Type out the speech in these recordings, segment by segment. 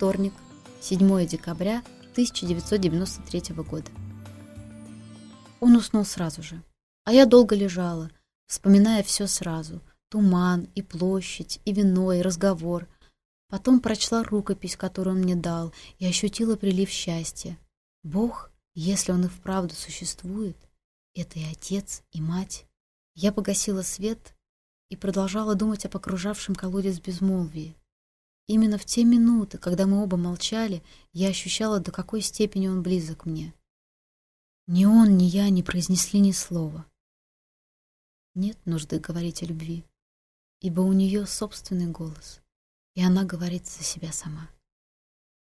вторник, 7 декабря 1993 года. Он уснул сразу же. А я долго лежала, вспоминая все сразу. Туман, и площадь, и вино, и разговор. Потом прочла рукопись, которую он мне дал, и ощутила прилив счастья. Бог, если он и вправду существует, это и отец, и мать. Я погасила свет и продолжала думать о окружавшем колодец безмолвии. Именно в те минуты, когда мы оба молчали, я ощущала, до какой степени он близок мне. Ни он, ни я не произнесли ни слова. Нет нужды говорить о любви, ибо у нее собственный голос, и она говорит за себя сама.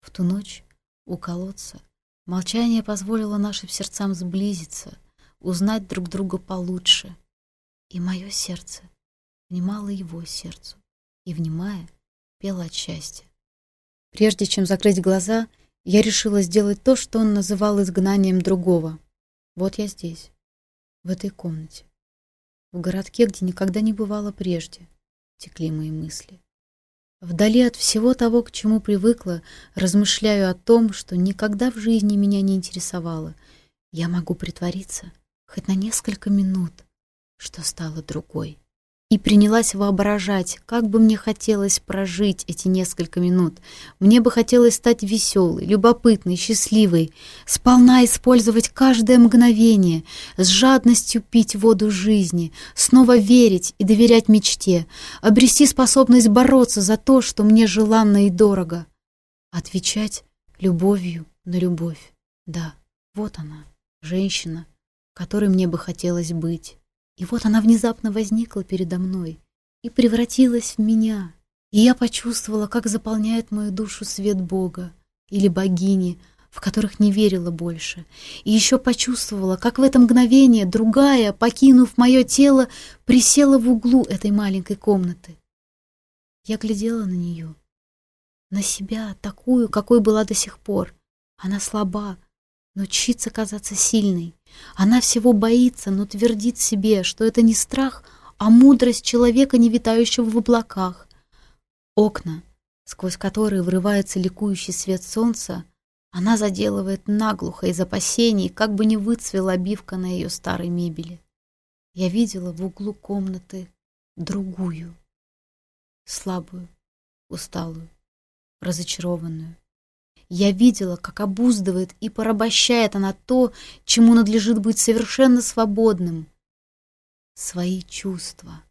В ту ночь у колодца молчание позволило нашим сердцам сблизиться, узнать друг друга получше, и мое сердце внимало его сердцу, и, внимая, пела от счастья. Прежде чем закрыть глаза, я решила сделать то, что он называл изгнанием другого. Вот я здесь, в этой комнате, в городке, где никогда не бывало прежде, текли мои мысли. Вдали от всего того, к чему привыкла, размышляю о том, что никогда в жизни меня не интересовало. Я могу притвориться хоть на несколько минут, что стала другой и принялась воображать, как бы мне хотелось прожить эти несколько минут. Мне бы хотелось стать веселой, любопытной, счастливой, сполна использовать каждое мгновение, с жадностью пить воду жизни, снова верить и доверять мечте, обрести способность бороться за то, что мне желанно и дорого. Отвечать любовью на любовь. Да, вот она, женщина, которой мне бы хотелось быть. И вот она внезапно возникла передо мной и превратилась в меня. И я почувствовала, как заполняет мою душу свет Бога или богини, в которых не верила больше. И еще почувствовала, как в это мгновение другая, покинув мое тело, присела в углу этой маленькой комнаты. Я глядела на нее, на себя, такую, какой была до сих пор. Она слаба, но чится казаться сильной. Она всего боится, но твердит себе, что это не страх, а мудрость человека, не витающего в облаках. Окна, сквозь которые врывается ликующий свет солнца, она заделывает наглухо из опасений, как бы не выцвела обивка на ее старой мебели. Я видела в углу комнаты другую, слабую, усталую, разочарованную. Я видела, как обуздывает и порабощает она то, чему надлежит быть совершенно свободным. Свои чувства.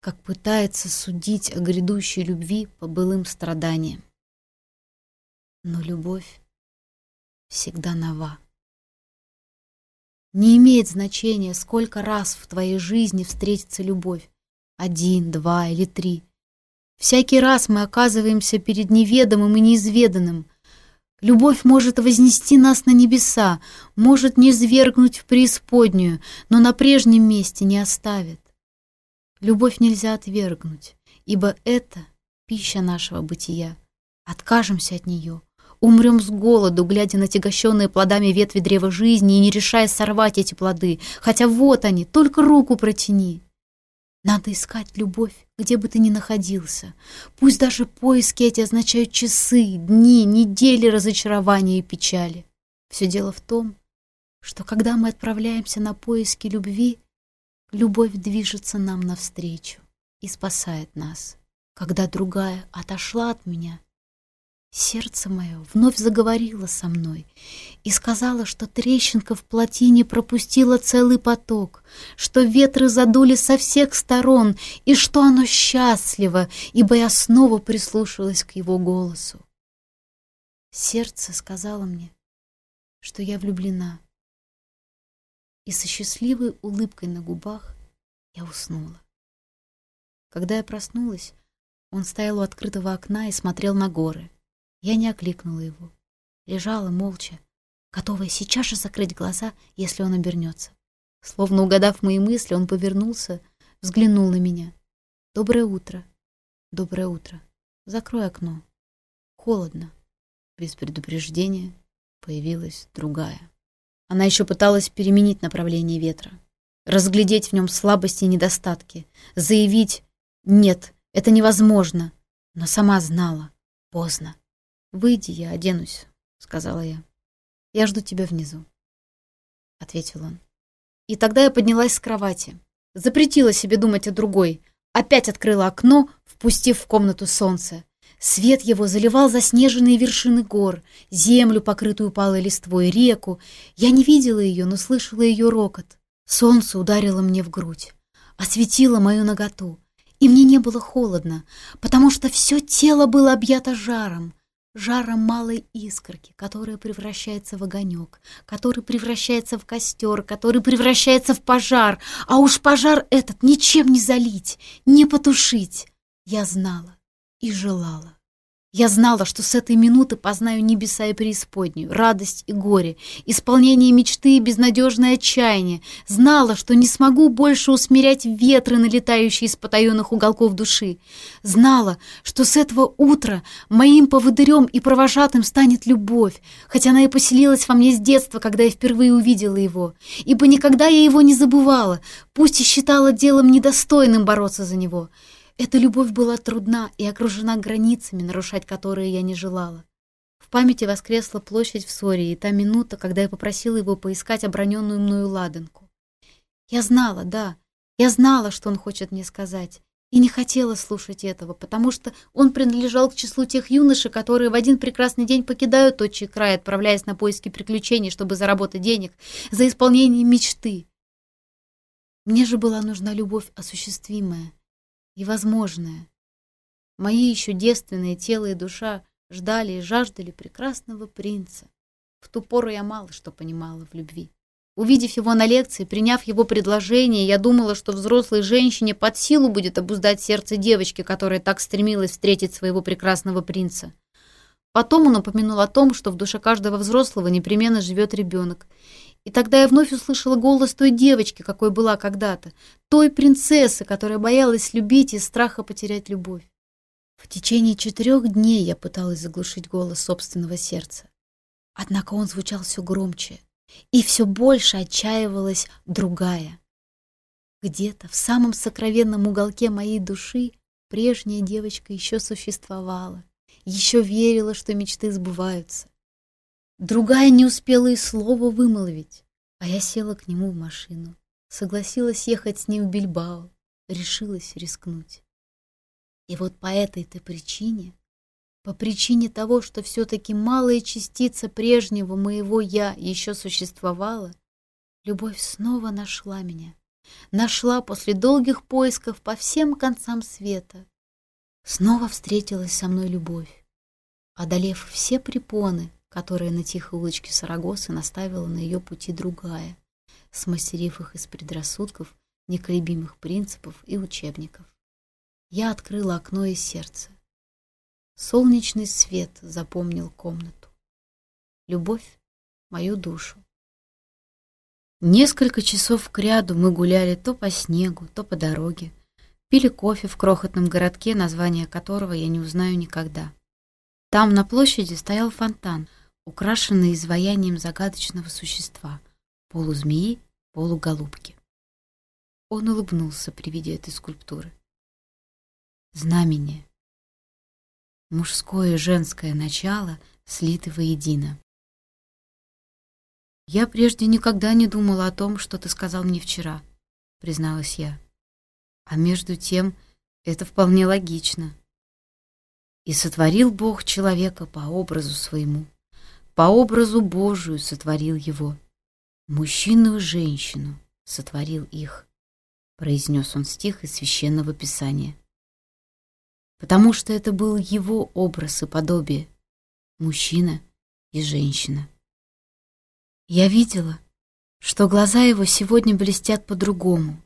Как пытается судить о грядущей любви по былым страданиям. Но любовь всегда нова. Не имеет значения, сколько раз в твоей жизни встретится любовь. Один, два или три. Всякий раз мы оказываемся перед неведомым и неизведанным, Любовь может вознести нас на небеса, может не свергнуть в преисподнюю, но на прежнем месте не оставит. Любовь нельзя отвергнуть, ибо это пища нашего бытия. Откажемся от нее, умрем с голоду, глядя на тягощенные плодами ветви древа жизни и не решая сорвать эти плоды, хотя вот они, только руку протяни. Надо искать любовь, где бы ты ни находился. Пусть даже поиски эти означают часы, дни, недели разочарования и печали. Все дело в том, что когда мы отправляемся на поиски любви, любовь движется нам навстречу и спасает нас. Когда другая отошла от меня, Сердце мое вновь заговорило со мной и сказала, что трещинка в плотине пропустила целый поток, что ветры задули со всех сторон и что оно счастливо, ибо я снова прислушалась к его голосу. Сердце сказала мне, что я влюблена, и со счастливой улыбкой на губах я уснула. Когда я проснулась, он стоял у открытого окна и смотрел на горы. Я не окликнула его. Лежала молча, готовая сейчас же закрыть глаза, если он обернется. Словно угадав мои мысли, он повернулся, взглянул на меня. «Доброе утро. Доброе утро. Закрой окно. Холодно». Без предупреждения появилась другая. Она еще пыталась переменить направление ветра, разглядеть в нем слабости и недостатки, заявить «нет, это невозможно», но сама знала, поздно. «Выйди, я оденусь», — сказала я. «Я жду тебя внизу», — ответил он. И тогда я поднялась с кровати, запретила себе думать о другой, опять открыла окно, впустив в комнату солнце. Свет его заливал заснеженные вершины гор, землю, покрытую палой листвой, реку. Я не видела ее, но слышала ее рокот. Солнце ударило мне в грудь, осветило мою наготу, и мне не было холодно, потому что все тело было объято жаром, жаром малой искорки, которая превращается в огонек, который превращается в костер, который превращается в пожар, а уж пожар этот ничем не залить, не потушить. Я знала и желала. Я знала, что с этой минуты познаю небеса и преисподнюю, радость и горе, исполнение мечты и безнадежное отчаяние. Знала, что не смогу больше усмирять ветры, налетающие из потаенных уголков души. Знала, что с этого утра моим поводырем и провожатым станет любовь, хотя она и поселилась во мне с детства, когда я впервые увидела его. Ибо никогда я его не забывала, пусть и считала делом недостойным бороться за него. Эта любовь была трудна и окружена границами, нарушать которые я не желала. В памяти воскресла площадь в Сории и та минута, когда я попросила его поискать оброненную мною ладанку. Я знала, да, я знала, что он хочет мне сказать, и не хотела слушать этого, потому что он принадлежал к числу тех юношей, которые в один прекрасный день покидают отчий край, отправляясь на поиски приключений, чтобы заработать денег за исполнение мечты. Мне же была нужна любовь осуществимая, и возможное. Мои еще девственные тело и душа ждали и жаждали прекрасного принца. В ту пору я мало что понимала в любви. Увидев его на лекции, приняв его предложение, я думала, что взрослой женщине под силу будет обуздать сердце девочки, которая так стремилась встретить своего прекрасного принца. Потом он упомянул о том, что в душе каждого взрослого непременно живет ребенок, И тогда я вновь услышала голос той девочки, какой была когда-то, той принцессы, которая боялась любить из страха потерять любовь. В течение четырех дней я пыталась заглушить голос собственного сердца. Однако он звучал все громче, и все больше отчаивалась другая. Где-то в самом сокровенном уголке моей души прежняя девочка еще существовала, еще верила, что мечты сбываются. Другая не успела и слова вымолвить, а я села к нему в машину, согласилась ехать с ним в Бильбао, решилась рискнуть. И вот по этой-то причине, по причине того, что все-таки малая частица прежнего моего «я» еще существовала, любовь снова нашла меня, нашла после долгих поисков по всем концам света. Снова встретилась со мной любовь, одолев все препоны, которые на тихой улочке Сарагосы наставила на ее пути другая, смастерив их из предрассудков, неколебимых принципов и учебников. Я открыла окно и сердце. Солнечный свет запомнил комнату. Любовь — мою душу. Несколько часов кряду мы гуляли то по снегу, то по дороге, пили кофе в крохотном городке, название которого я не узнаю никогда. Там на площади стоял фонтан — украшенные изваянием загадочного существа, полузмеи, полуголубки. Он улыбнулся при виде этой скульптуры. Знамение. Мужское и женское начало слиты воедино. «Я прежде никогда не думала о том, что ты сказал мне вчера», — призналась я. «А между тем это вполне логично. И сотворил Бог человека по образу своему, по образу Божию сотворил его. Мужчину и женщину сотворил их, произнес он стих из Священного Писания. Потому что это был его образ и подобие, мужчина и женщина. Я видела, что глаза его сегодня блестят по-другому.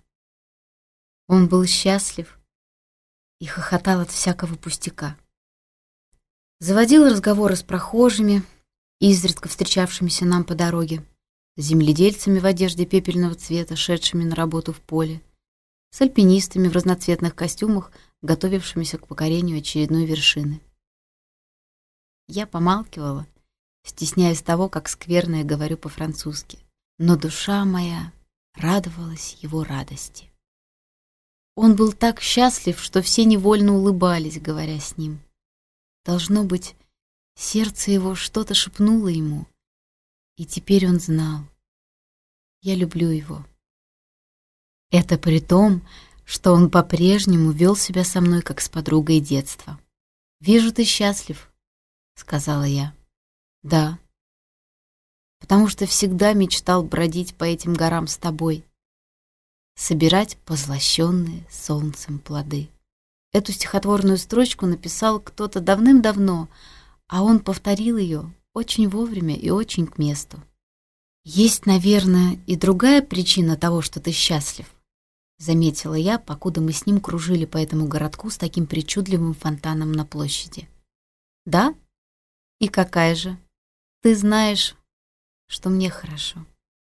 Он был счастлив и хохотал от всякого пустяка. Заводил разговоры с прохожими, изредка встречавшимися нам по дороге, земледельцами в одежде пепельного цвета, шедшими на работу в поле, с альпинистами в разноцветных костюмах, готовившимися к покорению очередной вершины. Я помалкивала, стесняясь того, как скверно я говорю по-французски, но душа моя радовалась его радости. Он был так счастлив, что все невольно улыбались, говоря с ним. Должно быть, Сердце его что-то шепнуло ему, и теперь он знал. Я люблю его. Это при том, что он по-прежнему вел себя со мной, как с подругой детства. «Вижу, ты счастлив», — сказала я. «Да», потому что всегда мечтал бродить по этим горам с тобой, собирать позлощенные солнцем плоды. Эту стихотворную строчку написал кто-то давным-давно, а он повторил ее очень вовремя и очень к месту. Есть, наверное, и другая причина того, что ты счастлив, заметила я, покуда мы с ним кружили по этому городку с таким причудливым фонтаном на площади. Да? И какая же? Ты знаешь, что мне хорошо.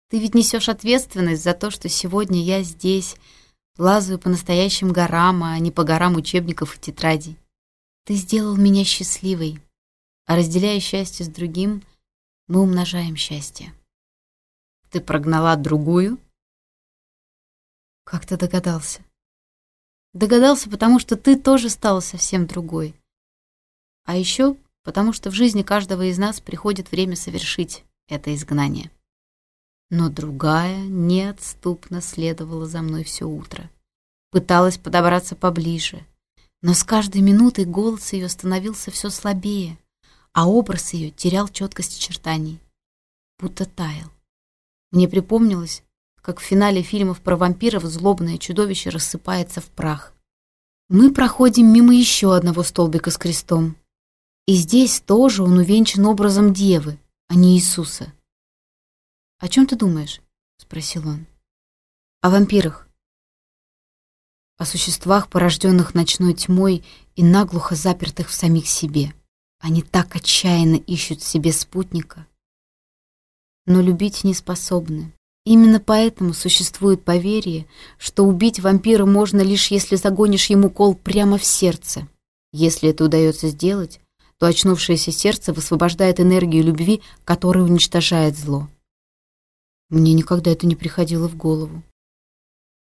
Ты ведь несешь ответственность за то, что сегодня я здесь, лазаю по настоящим горам, а не по горам учебников и тетрадей. Ты сделал меня счастливой, а разделяя счастье с другим, мы умножаем счастье. Ты прогнала другую? Как ты догадался? Догадался, потому что ты тоже стала совсем другой. А еще потому что в жизни каждого из нас приходит время совершить это изгнание. Но другая неотступно следовала за мной все утро. Пыталась подобраться поближе, но с каждой минутой голос ее становился все слабее, а образ ее терял четкость очертаний, будто таял. Мне припомнилось, как в финале фильмов про вампиров злобное чудовище рассыпается в прах. Мы проходим мимо еще одного столбика с крестом. И здесь тоже он увенчан образом девы, а не Иисуса. «О чем ты думаешь?» — спросил он. «О вампирах. О существах, порожденных ночной тьмой и наглухо запертых в самих себе. они так отчаянно ищут себе спутника, но любить не способны. Именно поэтому существует поверье, что убить вампира можно лишь если загонишь ему кол прямо в сердце. Если это удается сделать, то очнувшееся сердце высвобождает энергию любви, которая уничтожает зло. Мне никогда это не приходило в голову.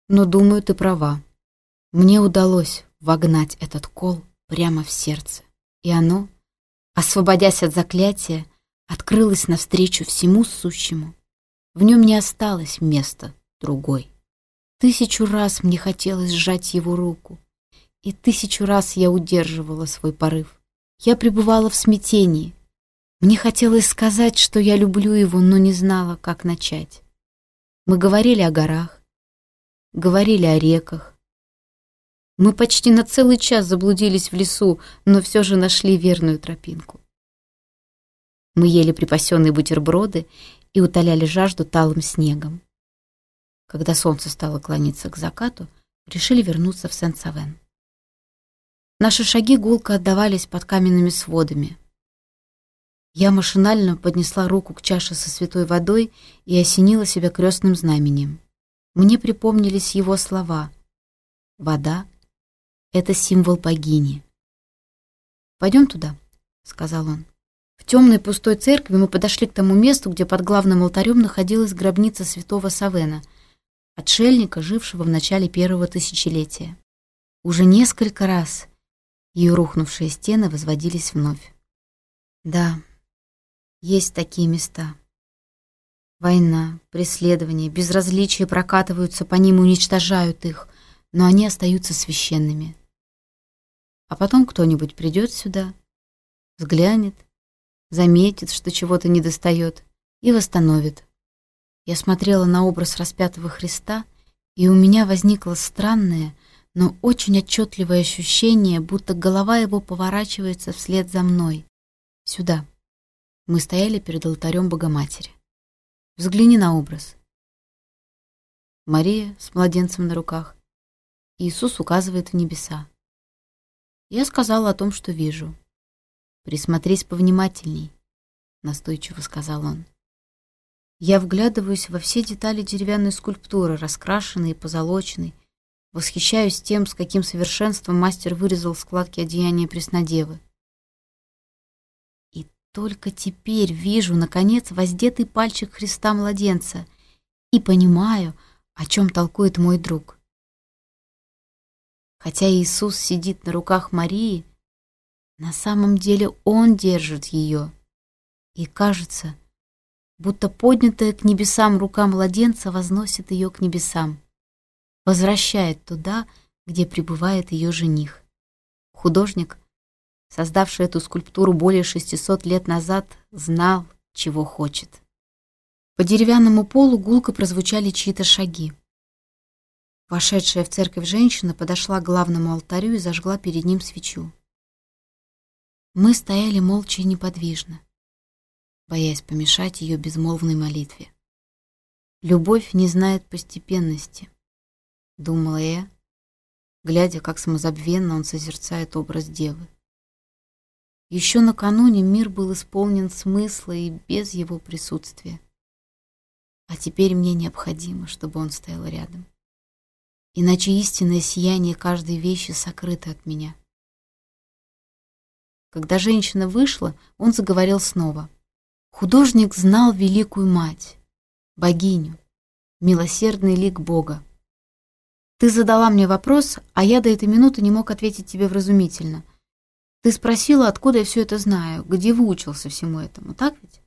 Но, думаю, ты права. Мне удалось вогнать этот кол прямо в сердце, и оно освободясь от заклятия, открылась навстречу всему сущему. В нем не осталось места другой. Тысячу раз мне хотелось сжать его руку, и тысячу раз я удерживала свой порыв. Я пребывала в смятении. Мне хотелось сказать, что я люблю его, но не знала, как начать. Мы говорили о горах, говорили о реках, мы почти на целый час заблудились в лесу, но все же нашли верную тропинку. Мы ели припасенные бутерброды и утоляли жажду талым снегом. Когда солнце стало клониться к закату, решили вернуться в Сен-Савен. Наши шаги гулко отдавались под каменными сводами. Я машинально поднесла руку к чаше со святой водой и осенила себя крестным знаменем. Мне припомнились его слова «Вода это символ богини». «Пойдем туда», — сказал он. В темной пустой церкви мы подошли к тому месту, где под главным алтарем находилась гробница святого Савена, отшельника, жившего в начале первого тысячелетия. Уже несколько раз ее рухнувшие стены возводились вновь. Да, есть такие места. Война, преследование, безразличие прокатываются по ним и уничтожают их, но они остаются священными. А потом кто-нибудь придет сюда, взглянет, заметит, что чего-то недостает, и восстановит. Я смотрела на образ распятого Христа, и у меня возникло странное, но очень отчетливое ощущение, будто голова его поворачивается вслед за мной. Сюда. Мы стояли перед алтарем Богоматери. Взгляни на образ. Мария с младенцем на руках. Иисус указывает в небеса. Я сказала о том, что вижу. Присмотрись повнимательней, настойчиво сказал он. Я вглядываюсь во все детали деревянной скульптуры, раскрашенной и позолоченной, Восхищаюсь тем, с каким совершенством мастер вырезал складки одеяния Преснодевы. И только теперь вижу, наконец, воздетый пальчик Христа-младенца и понимаю, о чем толкует мой друг. Хотя Иисус сидит на руках Марии, На самом деле он держит ее. И кажется, будто поднятая к небесам рука младенца возносит ее к небесам, возвращает туда, где пребывает ее жених. Художник, создавший эту скульптуру более 600 лет назад, знал, чего хочет. По деревянному полу гулко прозвучали чьи-то шаги. Вошедшая в церковь женщина подошла к главному алтарю и зажгла перед ним свечу. Мы стояли молча и неподвижно, боясь помешать ее безмолвной молитве. «Любовь не знает постепенности», — думала я, глядя, как самозабвенно он созерцает образ девы. Еще накануне мир был исполнен смысла и без его присутствия. А теперь мне необходимо, чтобы он стоял рядом. Иначе истинное сияние каждой вещи сокрыто от меня. Когда женщина вышла, он заговорил снова. Художник знал великую мать, богиню, милосердный лик Бога. Ты задала мне вопрос, а я до этой минуты не мог ответить тебе вразумительно. Ты спросила, откуда я все это знаю, где выучился всему этому, так ведь?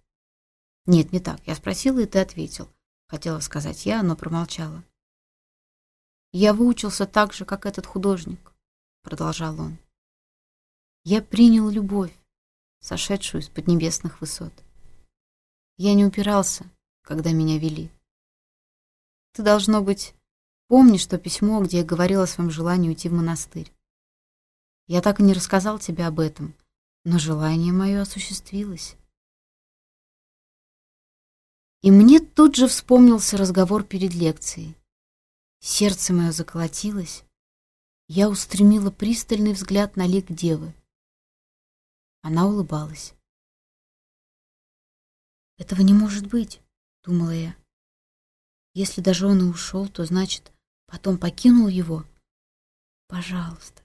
Нет, не так. Я спросила, и ты ответил. Хотела сказать я, но промолчала. Я выучился так же, как этот художник, продолжал он. Я принял любовь, сошедшую из поднебесных высот. Я не упирался, когда меня вели. Ты, должно быть, помнишь то письмо, где я говорила о своем желании уйти в монастырь. Я так и не рассказал тебе об этом, но желание мое осуществилось. И мне тут же вспомнился разговор перед лекцией. Сердце мое заколотилось. Я устремила пристальный взгляд на лик девы. Она улыбалась. «Этого не может быть», — думала я. «Если даже он и ушел, то, значит, потом покинул его? Пожалуйста,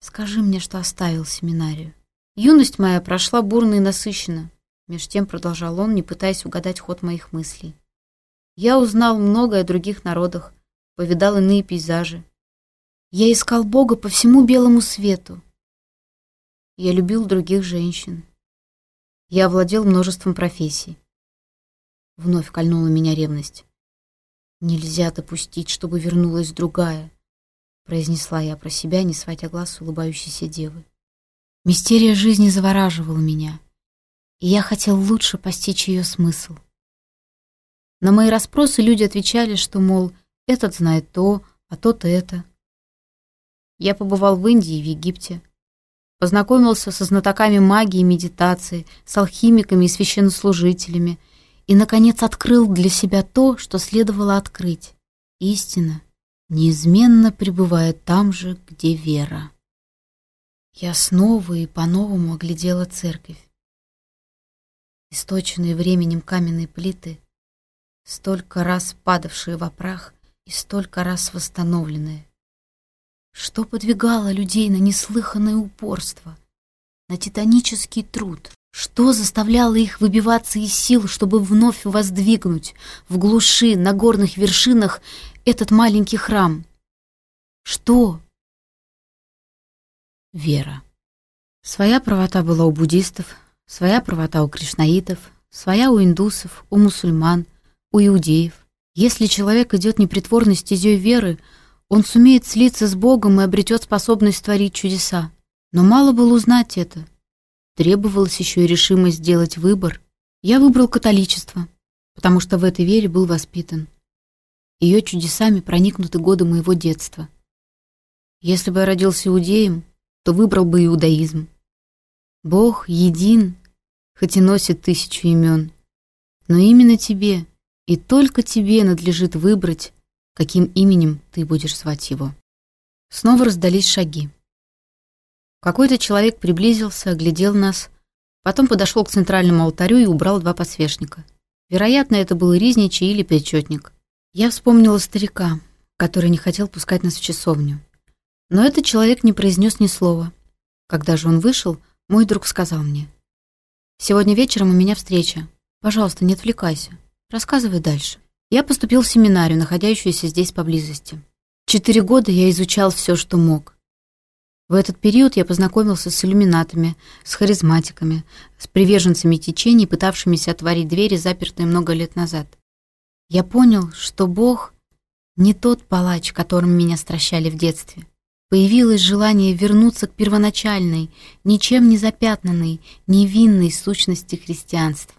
скажи мне, что оставил семинарию». Юность моя прошла бурно и насыщенно. Меж тем продолжал он, не пытаясь угадать ход моих мыслей. Я узнал многое о других народах, повидал иные пейзажи. Я искал Бога по всему белому свету. Я любил других женщин. Я овладел множеством профессий. Вновь кольнула меня ревность. «Нельзя допустить, чтобы вернулась другая», — произнесла я про себя, не сводя глаз улыбающейся девы. Мистерия жизни завораживала меня, и я хотел лучше постичь ее смысл. На мои расспросы люди отвечали, что, мол, — этот знает то, а тот это. Я побывал в Индии и в Египте, познакомился со знатоками магии и медитации, с алхимиками и священнослужителями и, наконец, открыл для себя то, что следовало открыть. Истина неизменно пребывает там же, где вера. Я снова и по-новому оглядела церковь источенные временем каменные плиты, столько раз падавшие в прах и столько раз восстановленные. Что подвигало людей на неслыханное упорство, на титанический труд? Что заставляло их выбиваться из сил, чтобы вновь воздвигнуть в глуши на горных вершинах этот маленький храм? Что? Вера. Своя правота была у буддистов, Своя правота у кришнаитов, своя у индусов, у мусульман, у иудеев. Если человек идет непритворной стезей веры, он сумеет слиться с Богом и обретет способность творить чудеса. Но мало было узнать это. Требовалась еще и решимость сделать выбор. Я выбрал католичество, потому что в этой вере был воспитан. Ее чудесами проникнуты годы моего детства. Если бы я родился иудеем, то выбрал бы иудаизм. Бог един, хоть и носит тысячу имен. Но именно тебе, и только тебе надлежит выбрать, каким именем ты будешь звать его. Снова раздались шаги. Какой-то человек приблизился, оглядел нас, потом подошел к центральному алтарю и убрал два подсвечника. Вероятно, это был Ризничий или Причетник. Я вспомнила старика, который не хотел пускать нас в часовню. Но этот человек не произнес ни слова. Когда же он вышел, мой друг сказал мне. «Сегодня вечером у меня встреча. Пожалуйста, не отвлекайся. рассказывай дальше. Я поступил в семинарию, находящуюся здесь поблизости. Четыре года я изучал все, что мог. В этот период я познакомился с иллюминатами, с харизматиками, с приверженцами течений, пытавшимися отворить двери, запертые много лет назад. Я понял, что Бог не тот палач, которым меня стращали в детстве. Появилось желание вернуться к первоначальной, ничем не запятнанной, невинной сущности христианства.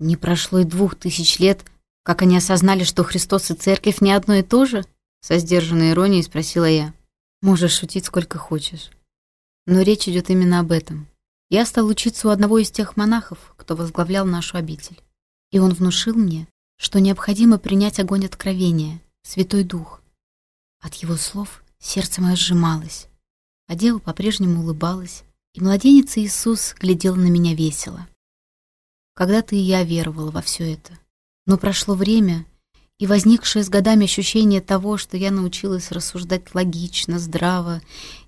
Не прошло и двух тысяч лет, как они осознали, что Христос и Церковь не одно и то же? Со сдержанной иронией спросила я. Можешь шутить сколько хочешь. Но речь идет именно об этом. Я стал учиться у одного из тех монахов, кто возглавлял нашу обитель. И он внушил мне, что необходимо принять огонь откровения, Святой Дух. От его слов сердце мое сжималось, а Когда-то и я веровал во все это. Но прошло время, и возникшее с годами ощущение того, что я научилась рассуждать логично, здраво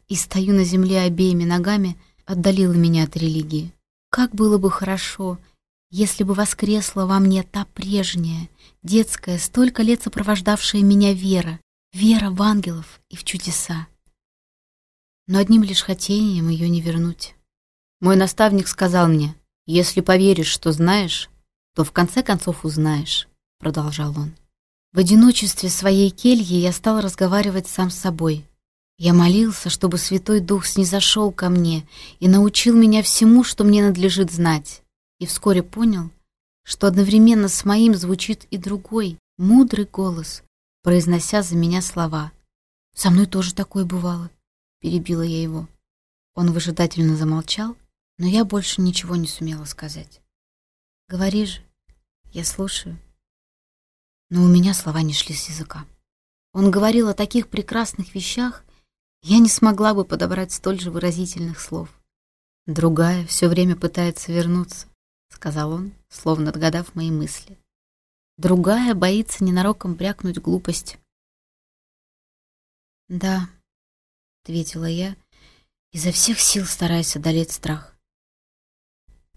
и стою на земле обеими ногами, отдалило меня от религии. Как было бы хорошо, если бы воскресла во мне та прежняя, детская, столько лет сопровождавшая меня вера, вера в ангелов и в чудеса. Но одним лишь хотением ее не вернуть. Мой наставник сказал мне — «Если поверишь, что знаешь, то в конце концов узнаешь», — продолжал он. В одиночестве своей кельи я стал разговаривать сам с собой. Я молился, чтобы Святой Дух снизошел ко мне и научил меня всему, что мне надлежит знать. И вскоре понял, что одновременно с моим звучит и другой, мудрый голос, произнося за меня слова. «Со мной тоже такое бывало», — перебила я его. Он выжидательно замолчал, но я больше ничего не сумела сказать. «Говори же, я слушаю» но у меня слова не шли с языка. Он говорил о таких прекрасных вещах, я не смогла бы подобрать столь же выразительных слов. Другая все время пытается вернуться, сказал он, словно отгадав мои мысли. Другая боится ненароком брякнуть глупость. Да, ответила я, изо всех сил стараясь одолеть страх.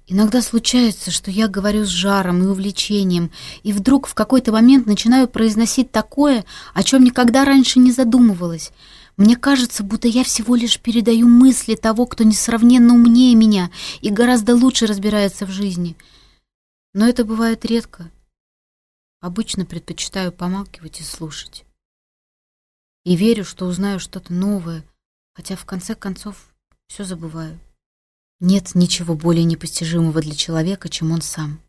Иногда случается, что я говорю с жаром и увлечением, и вдруг в какой-то момент начинаю произносить такое, о чем никогда раньше не задумывалась. Мне кажется, будто я всего лишь передаю мысли того, кто несравненно умнее меня и гораздо лучше разбирается в жизни. Но это бывает редко. Обычно предпочитаю помалкивать и слушать. И верю, что узнаю что-то новое, хотя в конце концов все забываю. Нет ничего более непостижимого для человека, чем он сам.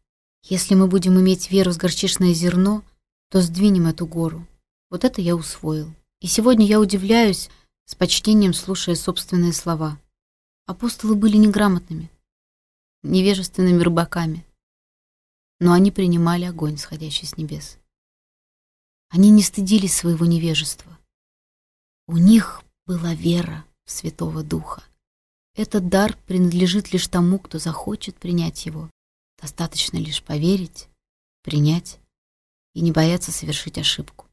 Если мы будем иметь веру с горчичное зерно, то сдвинем эту гору. Вот это я усвоил. И сегодня я удивляюсь, с почтением слушая собственные слова. Апостолы были неграмотными, невежественными рыбаками, но они принимали огонь, сходящий с небес. Они не стыдились своего невежества. У них была вера в Святого Духа. Этот дар принадлежит лишь тому, кто захочет принять его. Достаточно лишь поверить, принять и не бояться совершить ошибку.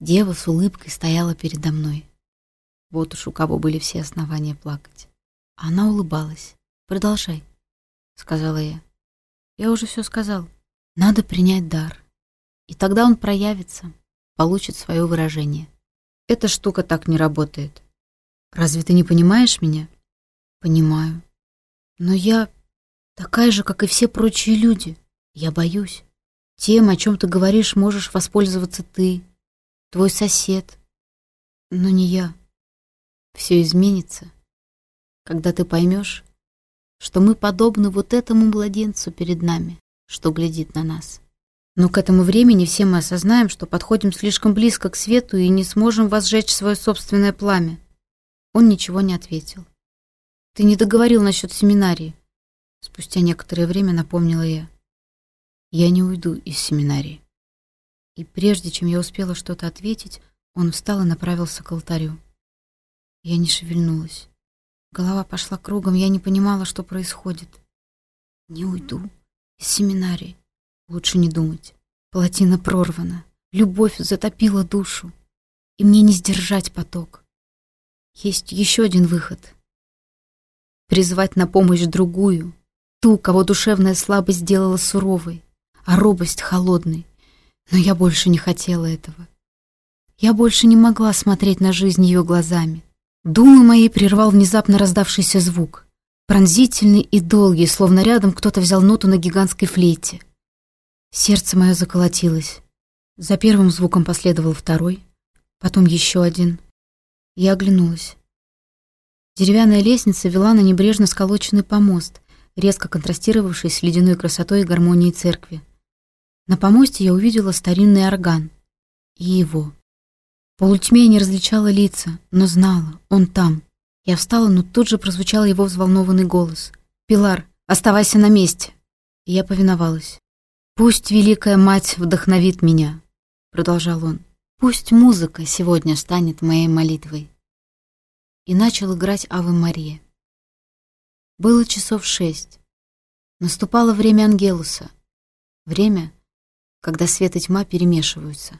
Дева с улыбкой стояла передо мной. Вот уж у кого были все основания плакать. Она улыбалась. «Продолжай», — сказала я. «Я уже все сказал. Надо принять дар. И тогда он проявится, получит свое выражение. Эта штука понимаю. Но я такая же, как и все прочие люди. Я боюсь. Тем, о чем ты говоришь, можешь воспользоваться ты, твой сосед. Но не я. Все изменится, когда ты поймешь, что мы подобны вот этому младенцу перед нами, что глядит на нас. Но к этому времени все мы осознаем, что подходим слишком близко к свету и не сможем возжечь свое собственное пламя. Он ничего не ответил. Ты не договорил насчет семинарии. Спустя некоторое время напомнила я. Я не уйду из семинарии. И прежде чем я успела что-то ответить, он встал и направился к алтарю. Я не шевельнулась. Голова пошла кругом, я не понимала, что происходит. Не уйду из семинарии. Лучше не думать. Плотина прорвана. Любовь затопила душу. И мне не сдержать поток. Есть еще один выход призвать на помощь другую, ту, кого душевная слабость сделала суровой, а робость холодной. Но я больше не хотела этого. Я больше не могла смотреть на жизнь ее глазами. Думы мои прервал внезапно раздавшийся звук. Пронзительный и долгий, словно рядом кто-то взял ноту на гигантской флейте. Сердце мое заколотилось. За первым звуком последовал второй, потом еще один. Я оглянулась. Деревянная лестница вела на небрежно сколоченный помост, резко контрастировавший с ледяной красотой и гармонией церкви. На помосте я увидела старинный орган. И его. В полутьме я не различала лица, но знала, он там. Я встала, но тут же прозвучал его взволнованный голос. «Пилар, оставайся на месте!» И я повиновалась. «Пусть Великая Мать вдохновит меня», — продолжал он. «Пусть музыка сегодня станет моей молитвой». И начал играть Аве Мария. Было часов шесть. Наступало время Ангелуса. Время, когда свет и тьма перемешиваются.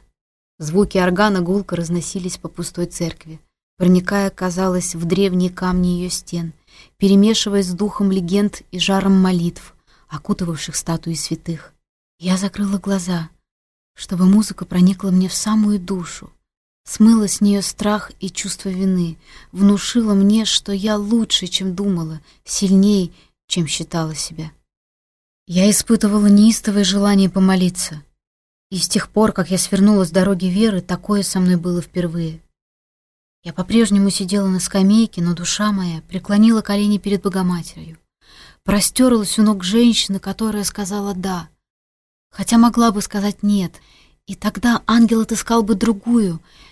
Звуки органа гулко разносились по пустой церкви, проникая, казалось, в древние камни ее стен, перемешиваясь с духом легенд и жаром молитв, окутывавших статуи святых. Я закрыла глаза, чтобы музыка проникла мне в самую душу, смыла с нее страх и чувство вины, внушила мне, что я лучше, чем думала, сильней, чем считала себя. Я испытывала неистовое желание помолиться, и с тех пор, как я свернула с дороги веры, такое со мной было впервые. Я по-прежнему сидела на скамейке, но душа моя преклонила колени перед Богоматерью, простерлась у ног женщины, которая сказала «да», хотя могла бы сказать «нет», и тогда ангел отыскал бы другую, и ее отказ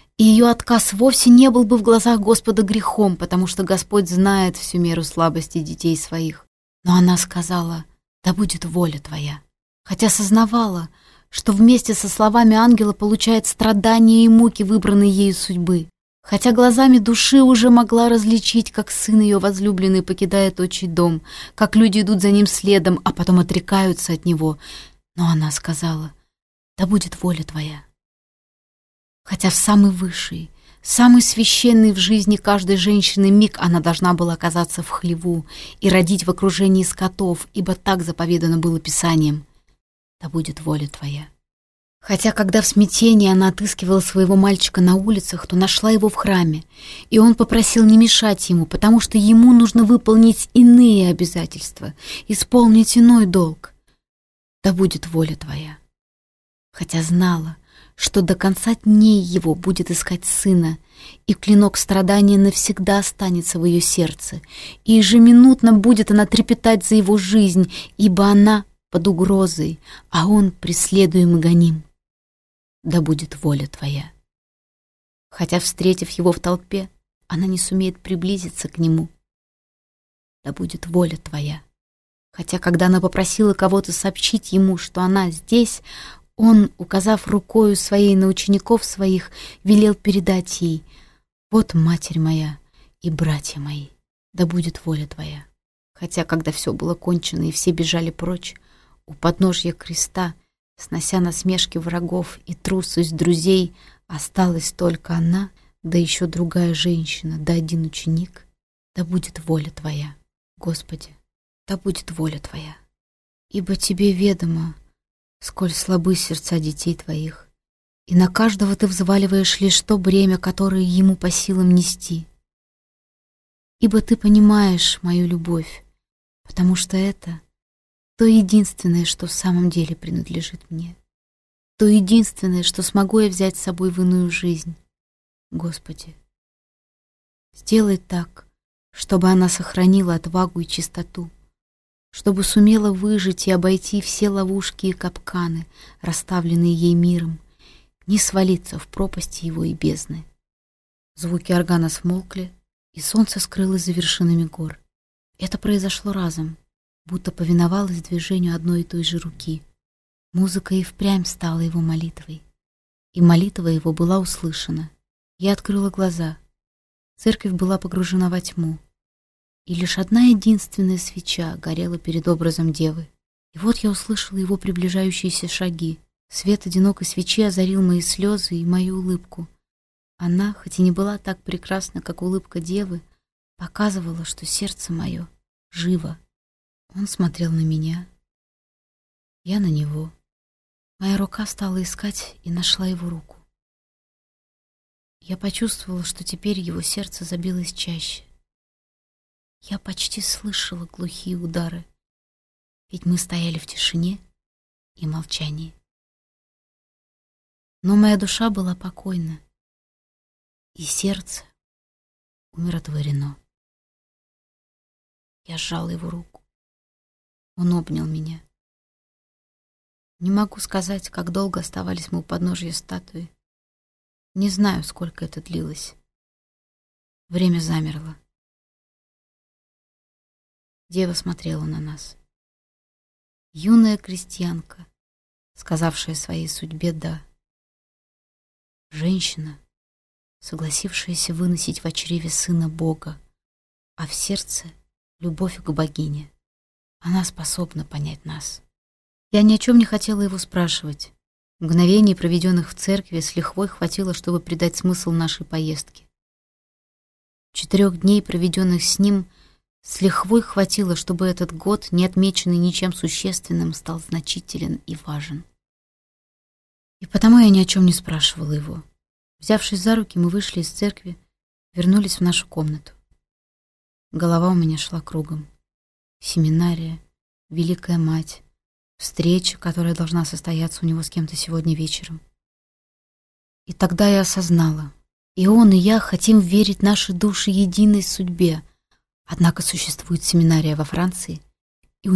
вовсе не был бы в глазах Господа грехом, потому что Господь знает всю меру слабости детей своих. Но она сказала «да будет воля твоя», хотя сознавала, что вместе со словами ангела получает страдания и муки выбранной ею судьбы хотя глазами души уже могла различить, как сын ее возлюбленный покидает отчий дом, как люди идут за ним следом, а потом отрекаются от него. Но она сказала, «Да будет воля твоя». Хотя в самый высший, самый священный в жизни каждой женщины миг она должна была оказаться в хлеву и родить в окружении скотов, ибо так заповедано было Писанием. «Да будет воля твоя». Хотя, когда в смятении она отыскивала своего мальчика на улицах, то нашла его в храме, и он попросил не мешать ему, потому что ему нужно выполнить иные обязательства, исполнить иной долг. Да будет воля твоя. Хотя знала, что до конца дней его будет искать сына, и клинок страдания навсегда останется в ее сердце, и ежеминутно будет она трепетать за его жизнь, ибо она под угрозой, а он преследуем и гоним да будет воля твоя. Хотя, встретив его в толпе, она не сумеет приблизиться к нему. Да будет воля твоя. Хотя, когда она попросила кого-то сообщить ему, что она здесь, он, указав рукою своей на учеников своих, велел передать ей «Вот матерь моя и братья мои, да будет воля твоя». Хотя, когда все было кончено и все бежали прочь, у подножья креста Снося насмешки врагов и трусость друзей, осталась только она, да еще другая женщина, да один ученик. Да будет воля Твоя, Господи, да будет воля Твоя. Ибо Тебе ведомо, сколь слабы сердца детей Твоих, и на каждого Ты взваливаешь лишь то бремя, которое ему по силам нести. Ибо Ты понимаешь мою любовь, потому что это — то единственное, что в самом деле принадлежит мне. То единственное, что смогу я взять с собой в иную жизнь. Господи, сделай так, чтобы она сохранила отвагу и чистоту, чтобы сумела выжить и обойти все ловушки и капканы, расставленные ей миром, не свалиться в пропасти его и бездны. Звуки органа смолкли, и солнце скрылось за вершинами гор. Это произошло разом, будто повиновалась движению одной и той же руки. Музыка и впрямь стала его молитвой. И молитва его была услышана. Я открыла глаза. Церковь была погружена во тьму. И лишь одна единственная свеча горела перед образом девы. И вот я услышала его приближающиеся шаги. Свет одинокой свечи озарил мои слезы и мою улыбку. Она, хоть и не была так прекрасна, как улыбка девы, показывала, что сердце мое живо он смотрел на меня, я на него. Моя рука стала искать и нашла его руку. Я почувствовала, что теперь его сердце забилось чаще. Я почти слышала глухие удары, ведь мы стояли в тишине и молчании. Но моя душа была покойна, и сердце умиротворено. Я сжала его руку. Он обнял меня. Не могу сказать, как долго оставались мы у подножия статуи. Не знаю, сколько это длилось. Время замерло. Дева смотрела на нас. Юная крестьянка, сказавшая своей судьбе «да». Женщина, согласившаяся выносить в чреве сына Бога, а в сердце — любовь к богине. Она способна понять нас. Я ни о чем не хотела его спрашивать. Мгновений, проведенных в церкви, с лихвой хватило, чтобы придать смысл нашей поездки. Четырех дней, проведенных с ним, — с лихвой хватило, чтобы этот год, не отмеченный ничем существенным, стал значителен и важен. И потому я ни о чем не спрашивала его. Взявшись за руки, мы вышли из церкви, вернулись в нашу комнату. Голова у меня шла кругом. Семинария, Великая Мать, встреча, которая должна состояться у него с кем-то сегодня вечером. И тогда я осознала, и он, и я хотим верить наши души единой судьбе — Однако существует семинария во Франции и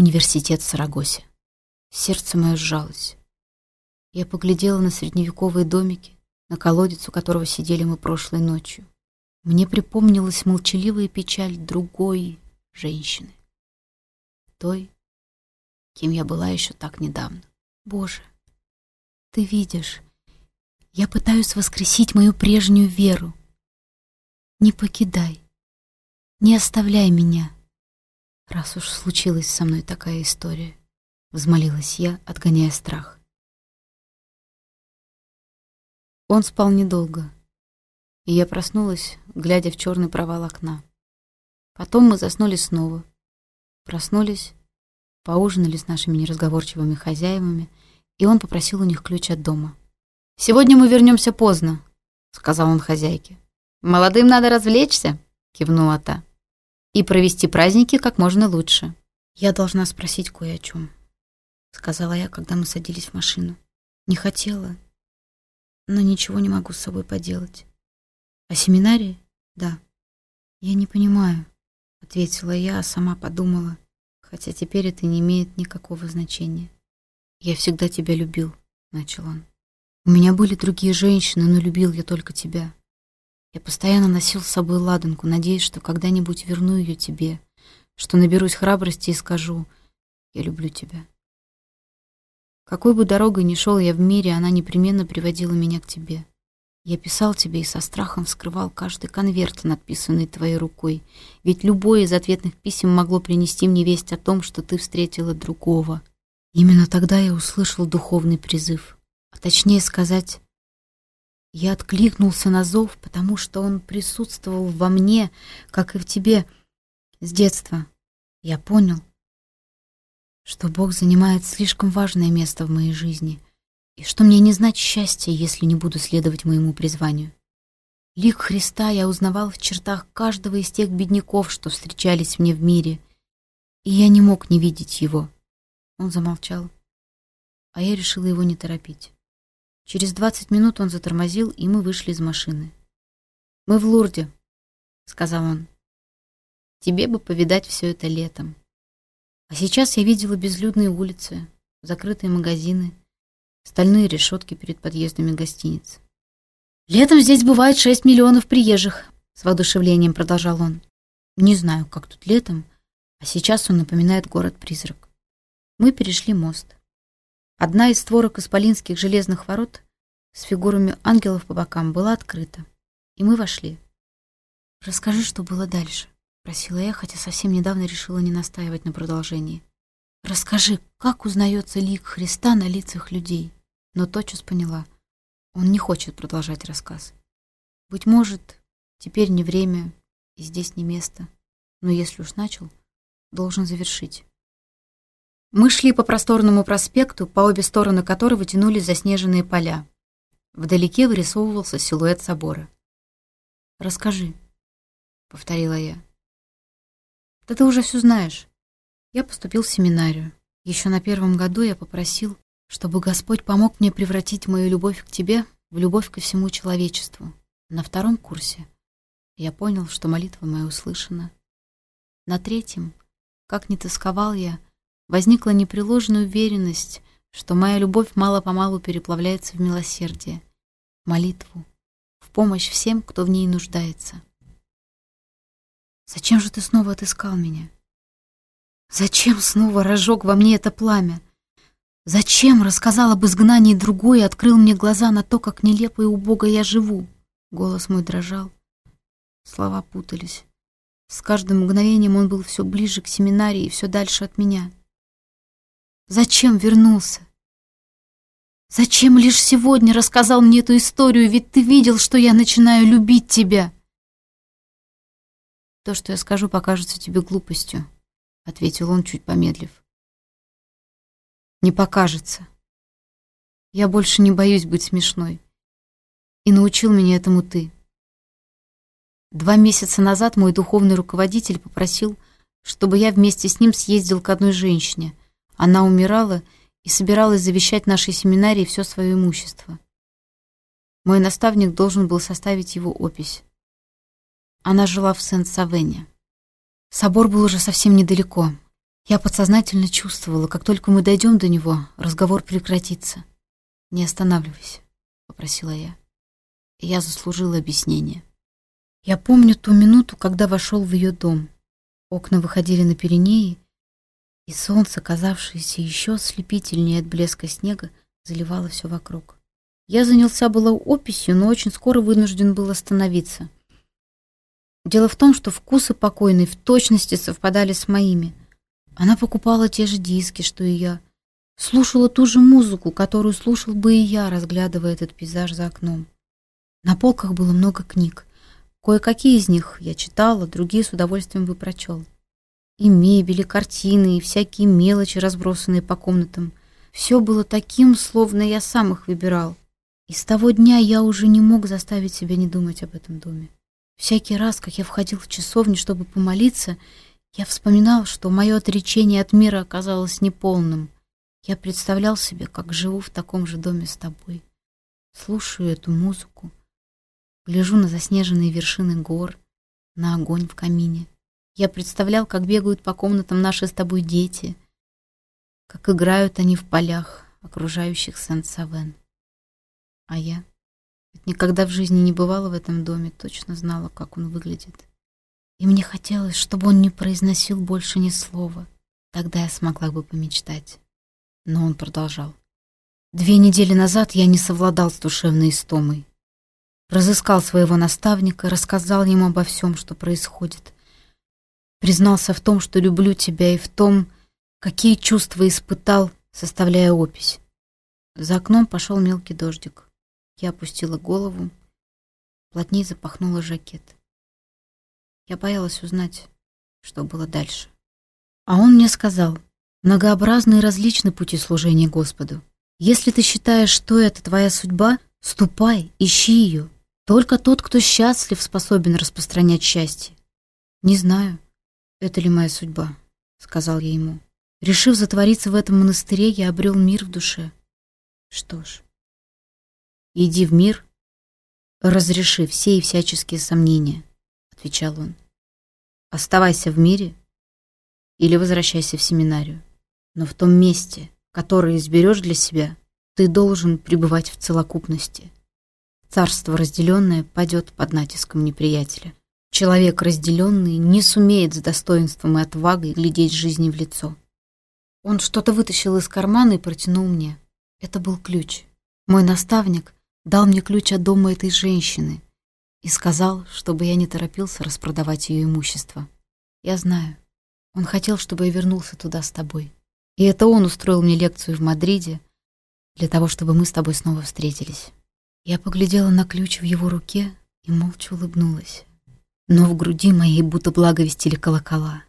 университет в Сарагосе. Сердце мое сжалось. Я поглядела на средневековые домики, на колодец, у которого сидели мы прошлой ночью. Мне припомнилась молчаливая печаль другой женщины. Той, кем я была еще так недавно. Боже, ты видишь, я пытаюсь воскресить мою прежнюю веру. Не покидай, не оставляй меня, раз уж случилась со мной такая история, взмолилась я, отгоняя страх. Он спал недолго, и и провести праздники как можно лучше. Я должна спросить кое о чем, сказала я, когда мы садились в машину. Не хотела, но ничего не могу с собой поделать. О семинаре? Да. Я не понимаю, ответила я, а сама подумала, хотя теперь это не имеет никакого значения. Я всегда тебя любил, начал он. У меня были другие женщины, но любил я только тебя. Я постоянно носил с собой ладанку, надеясь, что когда-нибудь верну ее тебе, что наберусь храбрости и скажу «Я люблю тебя». Какой бы дорогой ни шел я в мире, она непременно приводила меня к тебе. Я писал тебе и со страхом вскрывал каждый конверт, надписанный твоей рукой, ведь любое из ответных писем могло принести мне весть о том, что ты встретила другого. Именно тогда я услышал духовный призыв, а точнее сказать, я откликнулся на зов, потому что он присутствовал во мне, как и в тебе, с детства. Я понял, что Бог занимает слишком важное место в моей жизни, и что мне не знать счастья, если не буду следовать моему призванию. Лик Христа я узнавал в чертах каждого из тех бедняков, что встречались мне в мире, и я не мог не видеть его. Он замолчал, а я решила его не торопить. Через двадцать минут он затормозил, и мы вышли из машины. «Мы в Лурде», — сказал он. «Тебе бы повидать все это летом. А сейчас я видела безлюдные улицы, закрытые магазины, стальные решетки перед подъездами гостиниц. «Летом здесь бывает шесть миллионов приезжих», — с воодушевлением продолжал он. «Не знаю, как тут летом, а сейчас он напоминает город-призрак. Мы перешли мост. Одна из створок исполинских железных ворот с фигурами ангелов по бокам была открыта, и мы вошли. «Расскажи, что было дальше», — просила я, хотя совсем недавно решила не настаивать на продолжении. «Расскажи, как узнается лик Христа на лицах людей?» Но тотчас поняла, он не хочет продолжать рассказ. Быть может, теперь не время и Вдалеке вырисовывался силуэт собора. «Расскажи», — повторила я. «Да ты уже все знаешь. Я поступил в семинарию. Еще на первом году я попросил, чтобы Господь помог мне превратить мою любовь к тебе в любовь ко всему человечеству. На втором курсе я понял, что молитва моя услышана. На третьем, как не тосковал я, возникла непреложная уверенность, что моя любовь мало-помалу переплавляется в милосердие молитву. В помощь всем, кто в ней нуждается. Зачем же ты снова отыскал меня? Зачем снова разжег во мне это пламя? Зачем рассказал об изгнании другой и открыл мне глаза на то, как нелепо и убого я живу? Голос мой дрожал. Слова путались. С каждым мгновением он был все ближе к семинарии и все дальше от меня. Зачем вернулся? Зачем лишь сегодня рассказал мне эту историю, ведь ты видел, что я начинаю любить тебя?» «То, что я скажу, покажется тебе глупостью», — ответил он, чуть помедлив. «Не покажется. Я больше не боюсь быть смешной. И научил меня этому ты». Два месяца назад мой духовный руководитель попросил, чтобы я вместе с ним съездил к одной женщине. Она умирала, и собиралась завещать нашей семинарии все свое имущество. Мой наставник должен был составить его опись. Она жила в Сент-Савене. Собор был уже совсем недалеко. Я подсознательно чувствовала, как только мы дойдем до него, разговор прекратится. «Не останавливайся», — попросила я. И я заслужила объяснение. Я помню ту минуту, когда вошел в ее дом. Окна выходили на Пиренеи, и солнце, казавшееся еще ослепительнее от блеска снега, заливало все вокруг. Я занялся было описью, но очень скоро вынужден был остановиться. Дело в том, что вкусы покойной в точности совпадали с моими. Она покупала те же диски, что и я, слушала ту же музыку, которую слушал бы и я, разглядывая этот пейзаж за окном. На полках было много книг. Кое-какие из них я читала, другие с удовольствием бы прочел. И мебель, и картины, и всякие мелочи, разбросанные по комнатам. Все было таким, словно я сам их выбирал. И с того дня я уже не мог заставить себя не думать об этом доме. Всякий раз, как я входил в часовню, чтобы помолиться, я вспоминал, что мое отречение от мира оказалось неполным. Я представлял себе, как живу в таком же доме с тобой. Слушаю эту музыку, Гляжу на заснеженные вершины гор, на огонь в камине. Я представлял, как бегают по комнатам наши с тобой дети, как играют они в полях, окружающих Сент-Савен. А я ведь никогда в жизни не бывала в этом доме, точно знала, как он выглядит. И мне хотелось, чтобы он не произносил больше ни слова. Тогда я смогла бы помечтать. Но он продолжал. Две недели назад я не совладал с душевной истомой разыскал своего наставника, рассказал ему обо всем, что происходит. Признался в том, что люблю тебя, и в том, какие чувства испытал, составляя опись. За окном пошел мелкий дождик. Я опустила голову, плотнее запахнула жакет. Я боялась узнать, что было дальше. А он мне сказал, многообразны и различны пути служения Господу. Если ты считаешь, что это твоя судьба, ступай, ищи ее, только тот, кто счастлив, способен распространять счастье. Не знаю, это ли моя судьба, сказал я ему. Решив затвориться в этом монастыре, я обрел мир в душе. Что ж, иди в мир, разреши все и всяческие сомнения, отвечал он. Оставайся в мире или возвращайся в семинарию. Но Человек, разделенный, не сумеет с достоинством и отвагой глядеть жизни в лицо. Он что-то вытащил из кармана и протянул мне. Это был ключ. Мой наставник дал мне ключ от дома этой женщины и сказал, чтобы я не торопился распродавать ее имущество. Я знаю. Он хотел, чтобы я вернулся туда с тобой. И это он устроил мне лекцию в Мадриде для того, чтобы мы с тобой снова встретились. Я поглядела на ключ в его руке и молча улыбнулась. Но в груди моей будто благовестили колокола.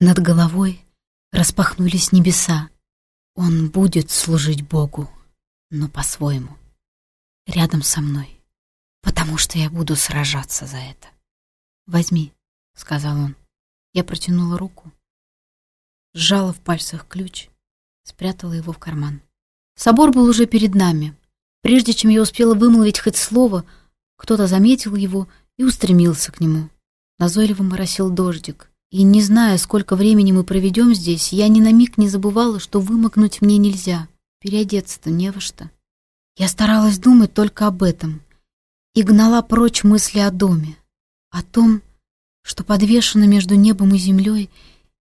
Над головой распахнулись небеса. Он будет служить Богу, но по-своему, рядом со мной. потому что я буду сражаться за это. «Возьми», — сказал он. Я протянула руку, сжала в пальцах ключ, спрятала его в карман. Собор был уже перед нами. Прежде чем я успела вымолвить хоть слово, кто-то заметил его и устремился к нему. Назойливо моросил дождик. И не зная, сколько времени мы проведем здесь, я ни на миг не забывала, что вымокнуть мне нельзя. Переодеться-то не во что. Я старалась думать только об этом и гнала прочь мысли о доме, о том, что подвешено между небом и землей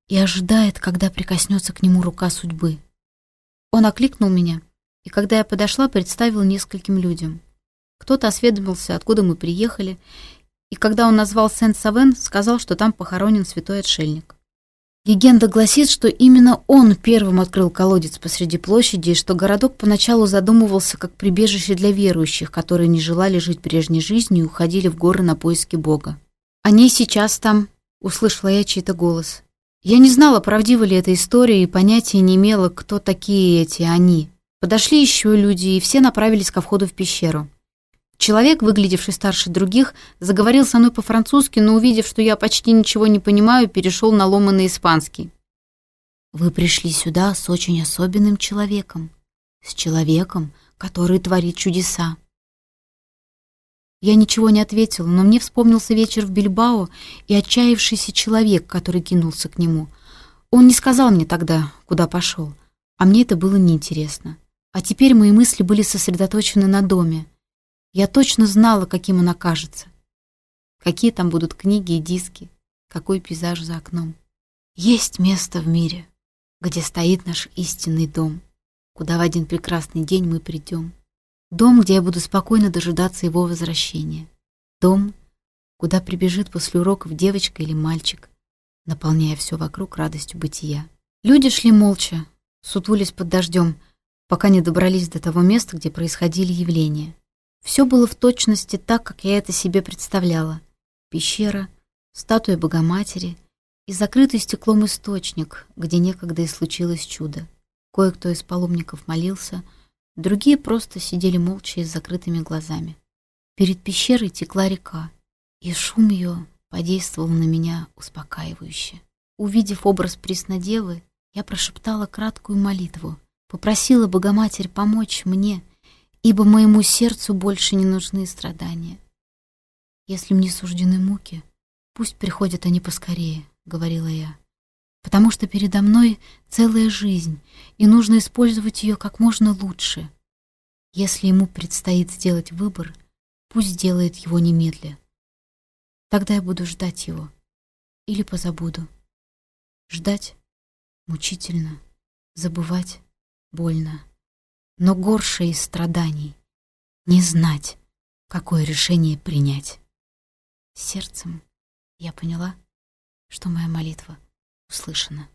и ожидает, когда прикоснется к нему рука судьбы. Он окликнул меня, и когда я подошла, представил нескольким людям. Кто-то осведомился, откуда мы приехали, и когда он назвал Сент-Савен, сказал, что там похоронен святой отшельник. Легенда гласит, что именно он первым открыл колодец посреди площади, и что городок поначалу задумывался как прибежище для верующих, которые не желали жить прежней жизнью и уходили в горы на поиски Бога. «Они сейчас там», — услышала я чей-то голос. Я не знала, правдива ли эта история, и понятия не имела, кто такие Человек, выглядевший старше других, заговорил со мной по-французски, но увидев, что я почти ничего не понимаю, перешел на ломанный испанский. «Вы пришли сюда с очень особенным человеком, с человеком, который творит чудеса». Я ничего не ответила, но мне вспомнился вечер в Бильбао и отчаявшийся человек, который кинулся к нему. Он не сказал мне тогда, куда пошел, а мне это было неинтересно. А теперь мои мысли были сосредоточены на доме. Я точно знала, каким он окажется. Какие там будут книги и диски, какой пейзаж за окном. Есть место в мире, где стоит наш истинный дом, куда в один прекрасный день мы придем. Дом, где я буду спокойно дожидаться его возвращения. Дом, куда прибежит после уроков девочка или мальчик, наполняя все вокруг радостью бытия. Люди шли молча, сутулись под дождем, пока не добрались до того места, где происходили явления. Все было в точности так, как я это себе представляла. Пещера, статуя Богоматери и закрытый стеклом источник, где некогда и случилось чудо. Кое-кто из паломников молился, другие просто сидели молча и с закрытыми глазами. Перед пещерой текла река, и шум ее подействовал на меня успокаивающе. Увидев образ Преснодевы, я прошептала краткую молитву, попросила Богоматерь помочь мне — ибо моему сердцу больше не нужны страдания. Если мне суждены муки, пусть приходят они поскорее, — говорила я, потому что передо мной целая жизнь, и нужно использовать ее как можно лучше. Если ему предстоит сделать выбор, пусть сделает его немедля. Тогда я буду ждать его или позабуду. Ждать мучительно, забывать больно но горше из страданий — не знать, какое решение принять. Сердцем я поняла, что моя молитва услышана.